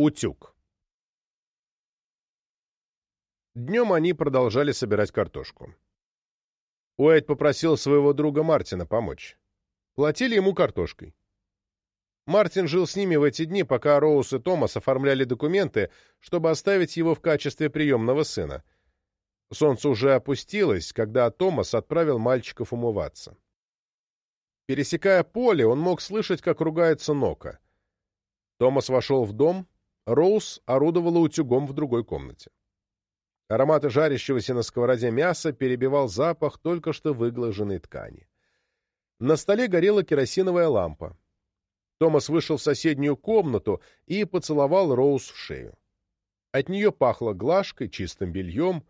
Утюг. Днем они продолжали собирать картошку. Уэйд попросил своего друга Мартина помочь. Платили ему картошкой. Мартин жил с ними в эти дни, пока Роуз и Томас оформляли документы, чтобы оставить его в качестве приемного сына. Солнце уже опустилось, когда Томас отправил мальчиков умываться. Пересекая поле, он мог слышать, как ругается Нока. Томас вошел в дом, Роуз орудовала утюгом в другой комнате. Аромат жарящегося на сковороде мяса перебивал запах только что выглаженной ткани. На столе горела керосиновая лампа. Томас вышел в соседнюю комнату и поцеловал Роуз в шею. От нее пахло глажкой, чистым бельем.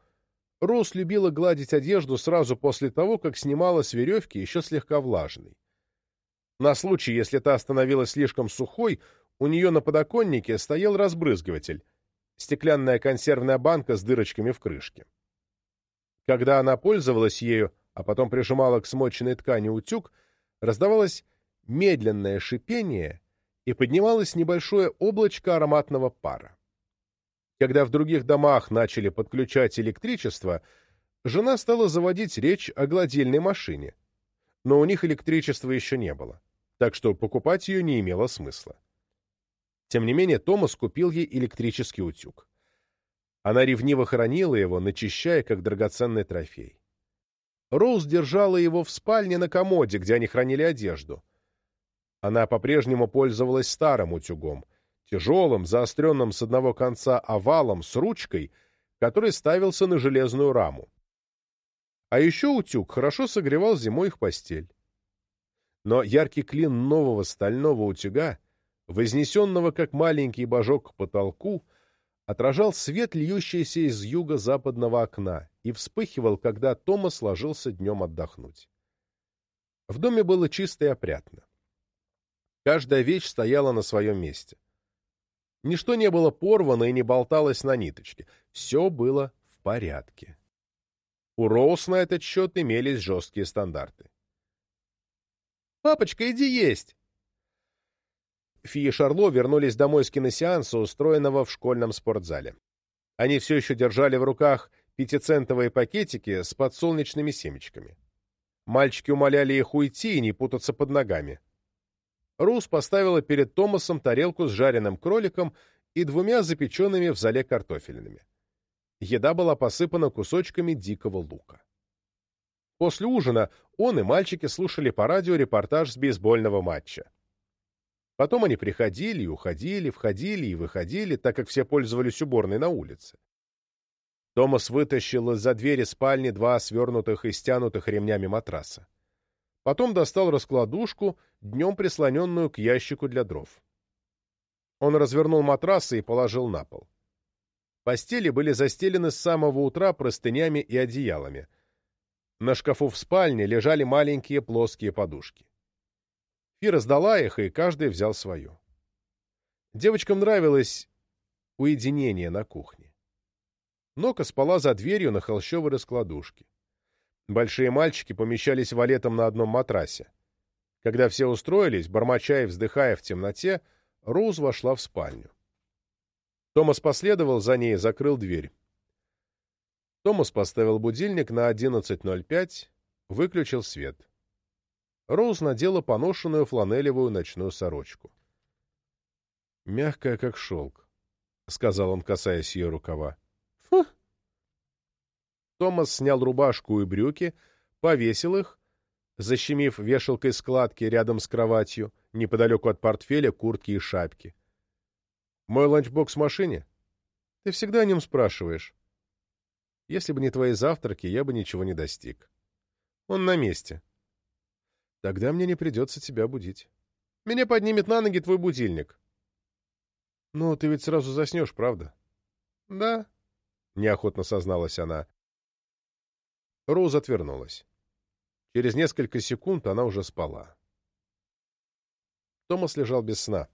Роуз любила гладить одежду сразу после того, как снимала с веревки еще слегка влажной. На случай, если та становилась слишком сухой, у нее на подоконнике стоял разбрызгиватель — стеклянная консервная банка с дырочками в крышке. Когда она пользовалась ею, а потом прижимала к смоченной ткани утюг, раздавалось медленное шипение и поднималось небольшое облачко ароматного пара. Когда в других домах начали подключать электричество, жена стала заводить речь о гладильной машине, но у них электричества еще не было, так что покупать ее не имело смысла. Тем не менее, Томас купил ей электрический утюг. Она ревниво хранила его, начищая, как драгоценный трофей. Роуз держала его в спальне на комоде, где они хранили одежду. Она по-прежнему пользовалась старым утюгом, тяжелым, заостренным с одного конца овалом с ручкой, который ставился на железную раму. А еще утюг хорошо согревал зимой их постель. Но яркий клин нового стального утюга, вознесенного как маленький божок к потолку, отражал свет, льющийся из юго-западного окна, и вспыхивал, когда Томас ложился днем отдохнуть. В доме было чисто и опрятно. Каждая вещь стояла на своем месте. Ничто не было порвано и не болталось на ниточке. Все было в порядке. У Роуз на этот счет имелись жесткие стандарты. «Папочка, иди есть!» Фи и Шарло вернулись домой с киносеанса, устроенного в школьном спортзале. Они все еще держали в руках пятицентовые пакетики с подсолнечными семечками. Мальчики умоляли их уйти и не путаться под ногами. Рус поставила перед Томасом тарелку с жареным кроликом и двумя запеченными в зале картофельными. Еда была посыпана кусочками дикого лука. После ужина он и мальчики слушали по радио репортаж с бейсбольного матча. Потом они приходили и уходили, входили и выходили, так как все пользовались уборной на улице. Томас вытащил из-за двери спальни два свернутых и стянутых ремнями матраса. Потом достал раскладушку, днем прислоненную к ящику для дров. Он развернул матрасы и положил на пол. Постели были застелены с самого утра простынями и одеялами. На шкафу в спальне лежали маленькие плоские подушки. Фира сдала их, и каждый взял свою. Девочкам нравилось уединение на кухне. Нока спала за дверью на холщовой раскладушке. Большие мальчики помещались валетом на одном матрасе. Когда все устроились, бормоча и вздыхая в темноте, Роуз вошла в спальню. Томас последовал за ней и закрыл дверь. Томас поставил будильник на 11.05, выключил свет. Роуз надела поношенную фланелевую ночную сорочку. «Мягкая, как шелк», — сказал он, касаясь ее рукава. «Фу!» Томас снял рубашку и брюки, повесил их, защемив вешалкой складки рядом с кроватью, неподалеку от портфеля, куртки и шапки. «Мой ланчбокс в машине? Ты всегда о нем спрашиваешь. Если бы не твои завтраки, я бы ничего не достиг. Он на месте. Тогда мне не придется тебя будить. Меня поднимет на ноги твой будильник. Ну, ты ведь сразу заснешь, правда? Да, — неохотно созналась она. Роуз отвернулась. Через несколько секунд она уже спала. Томас лежал без сна.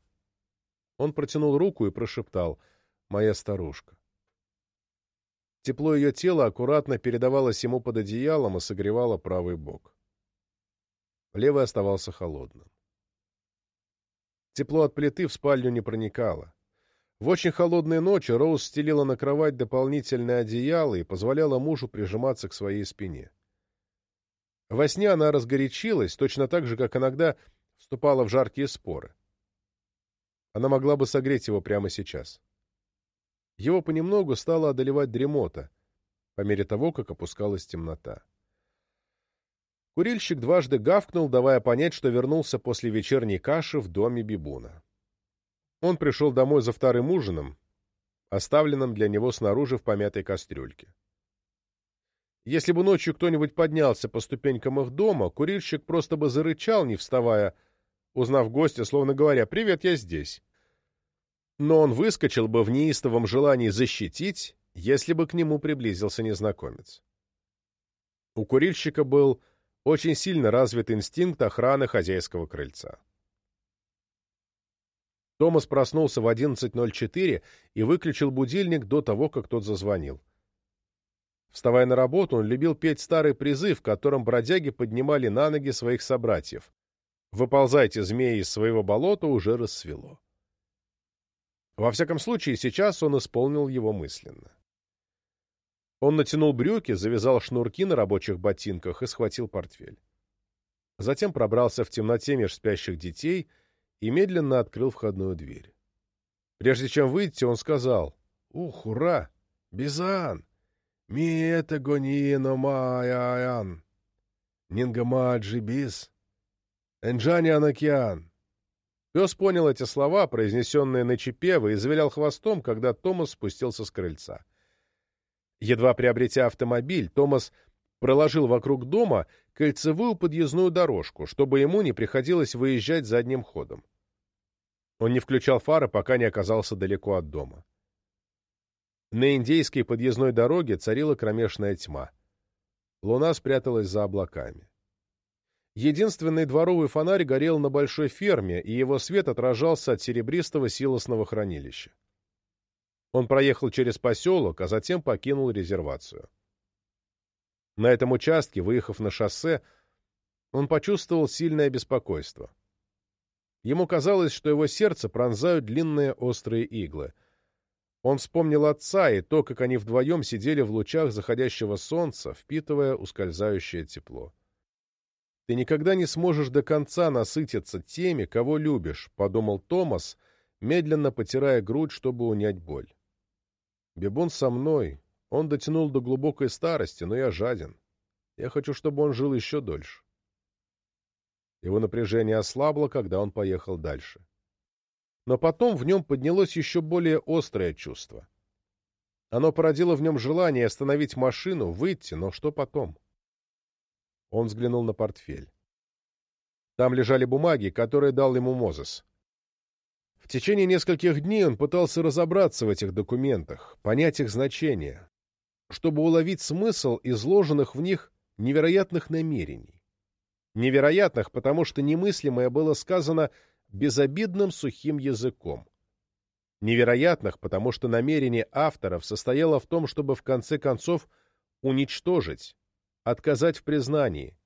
Он протянул руку и прошептал «Моя старушка». Тепло ее тела аккуратно передавалось ему под одеялом и согревало правый бок. Левый оставался холодным. Тепло от плиты в спальню не проникало. В очень холодные ночи Роуз стелила на кровать дополнительное одеяло и позволяла мужу прижиматься к своей спине. Во сне она разгорячилась, точно так же, как иногда вступала в жаркие споры. Она могла бы согреть его прямо сейчас. Его понемногу стала одолевать дремота, по мере того, как опускалась темнота. Курильщик дважды гавкнул, давая понять, что вернулся после вечерней каши в доме Бибуна. Он пришел домой за вторым ужином, оставленным для него снаружи в помятой кастрюльке. Если бы ночью кто-нибудь поднялся по ступенькам их дома, курильщик просто бы зарычал, не вставая, узнав гостя, словно говоря «Привет, я здесь». Но он выскочил бы в неистовом желании защитить, если бы к нему приблизился незнакомец. У курильщика был очень сильно развит инстинкт охраны хозяйского крыльца. Томас проснулся в 11.04 и выключил будильник до того, как тот зазвонил. Вставая на работу, он любил петь старый призыв, в котором бродяги поднимали на ноги своих собратьев. «Выползайте, змеи, из своего болота, уже рассвело». Во всяком случае, сейчас он исполнил его мысленно. Он натянул брюки, завязал шнурки на рабочих ботинках и схватил портфель. Затем пробрался в темноте меж спящих детей и медленно открыл входную дверь. Прежде чем выйти, он сказал «Ух, ура! Бизан! Ми это гонино маяян! Нингамаджи бис! Энджани анакиан!» Пес понял эти слова, произнесенные на Чепево, и завилял хвостом, когда Томас спустился с крыльца. Едва приобретя автомобиль, Томас проложил вокруг дома кольцевую подъездную дорожку, чтобы ему не приходилось выезжать задним ходом. Он не включал фары, пока не оказался далеко от дома. На индейской подъездной дороге царила кромешная тьма. Луна спряталась за облаками. Единственный дворовый фонарь горел на большой ферме, и его свет отражался от серебристого силосного хранилища. Он проехал через поселок, а затем покинул резервацию. На этом участке, выехав на шоссе, он почувствовал сильное беспокойство. Ему казалось, что его сердце пронзают длинные острые иглы. Он вспомнил отца и то, как они вдвоем сидели в лучах заходящего солнца, впитывая ускользающее тепло. «Ты никогда не сможешь до конца насытиться теми, кого любишь», — подумал Томас, медленно потирая грудь, чтобы унять боль. Бебун со мной. Он дотянул до глубокой старости, но я жаден. Я хочу, чтобы он жил еще дольше. Его напряжение ослабло, когда он поехал дальше. Но потом в нем поднялось еще более острое чувство. Оно породило в нем желание остановить машину, выйти, но что потом? Он взглянул на портфель. Там лежали бумаги, которые дал ему Мозес. В течение нескольких дней он пытался разобраться в этих документах, понять их значение, чтобы уловить смысл изложенных в них невероятных намерений. Невероятных, потому что немыслимое было сказано безобидным сухим языком. Невероятных, потому что намерение авторов состояло в том, чтобы в конце концов уничтожить, отказать в признании,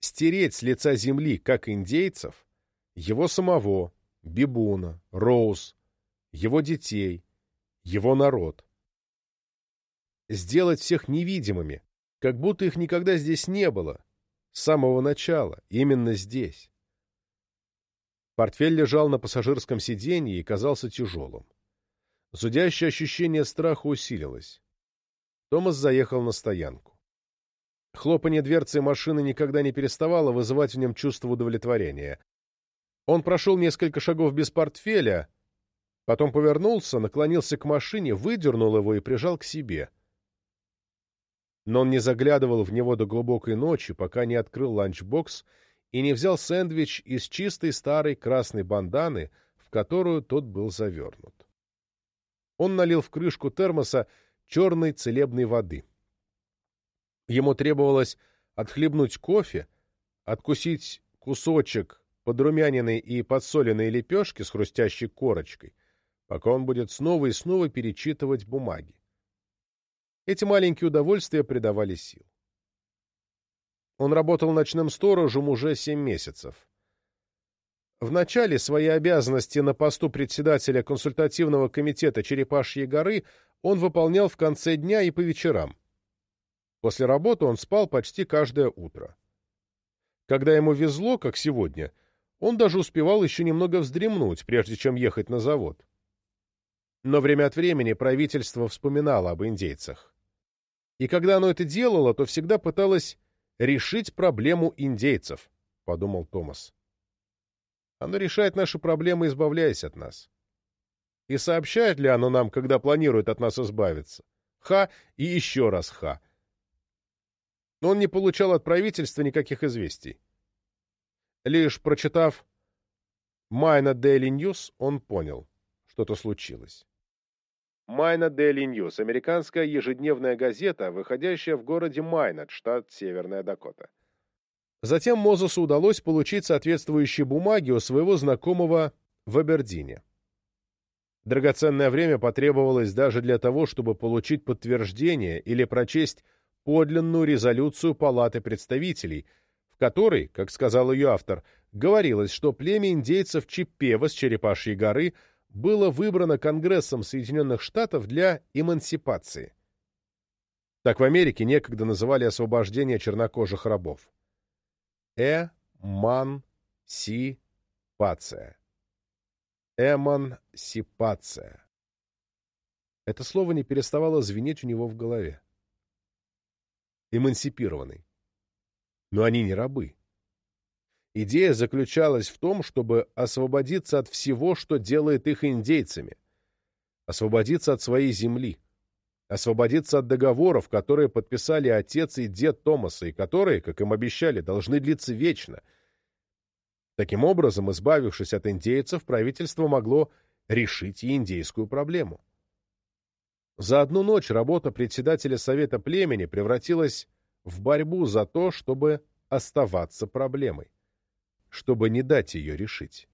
стереть с лица земли, как индейцев, его самого, Бибуна, Роуз, его детей, его народ. Сделать всех невидимыми, как будто их никогда здесь не было, с самого начала, именно здесь. Портфель лежал на пассажирском сиденье и казался тяжелым. Зудящее ощущение страха усилилось. Томас заехал на стоянку. Хлопанье дверцы машины никогда не переставало вызывать в нем чувство удовлетворения. Он прошел несколько шагов без портфеля, потом повернулся, наклонился к машине, выдернул его и прижал к себе. Но он не заглядывал в него до глубокой ночи, пока не открыл ланчбокс и не взял сэндвич из чистой старой красной банданы, в которую тот был завернут. Он налил в крышку термоса черной целебной воды. Ему требовалось отхлебнуть кофе, откусить кусочек подрумяненной и подсоленной лепешки с хрустящей корочкой, пока он будет снова и снова перечитывать бумаги. Эти маленькие удовольствия придавали сил. Он работал ночным сторожем уже семь месяцев. Вначале свои обязанности на посту председателя консультативного комитета Черепашьей горы он выполнял в конце дня и по вечерам. После работы он спал почти каждое утро. Когда ему везло, как сегодня, он даже успевал еще немного вздремнуть, прежде чем ехать на завод. Но время от времени правительство вспоминало об индейцах. И когда оно это делало, то всегда пыталось решить проблему индейцев, — подумал Томас. Оно решает наши проблемы, избавляясь от нас. И сообщает ли оно нам, когда планирует от нас избавиться? Ха и еще раз ха. Но он не получал от правительства никаких известий. Лишь прочитав Майна Daily News, он понял, что-то случилось. Майна Daily News – американская ежедневная газета, выходящая в городе Майнет, штат Северная Дакота. Затем Мозесу удалось получить соответствующие бумаги у своего знакомого в Абердине. Драгоценное время потребовалось даже для того, чтобы получить подтверждение или прочесть подлинную резолюцию Палаты представителей, которой, как сказал ее автор, говорилось, что племя индейцев Чиппева с Черепашьей горы было выбрано Конгрессом Соединенных Штатов для эмансипации. Так в Америке некогда называли освобождение чернокожих рабов. Э-ман-си-пация. Эмансипация. Это слово не переставало звенеть у него в голове. Эмансипированный. Но они не рабы. Идея заключалась в том, чтобы освободиться от всего, что делает их индейцами, освободиться от своей земли, освободиться от договоров, которые подписали отец и дед Томаса, и которые, как им обещали, должны длиться вечно. Таким образом, избавившись от индейцев, правительство могло решить и индейскую проблему. За одну ночь работа председателя Совета племени превратилась в борьбу за то, чтобы оставаться проблемой чтобы не дать ее решить.